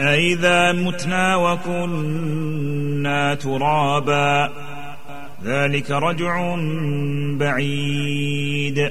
أئذا متنا وكنا ترابا ذلك رجع بعيد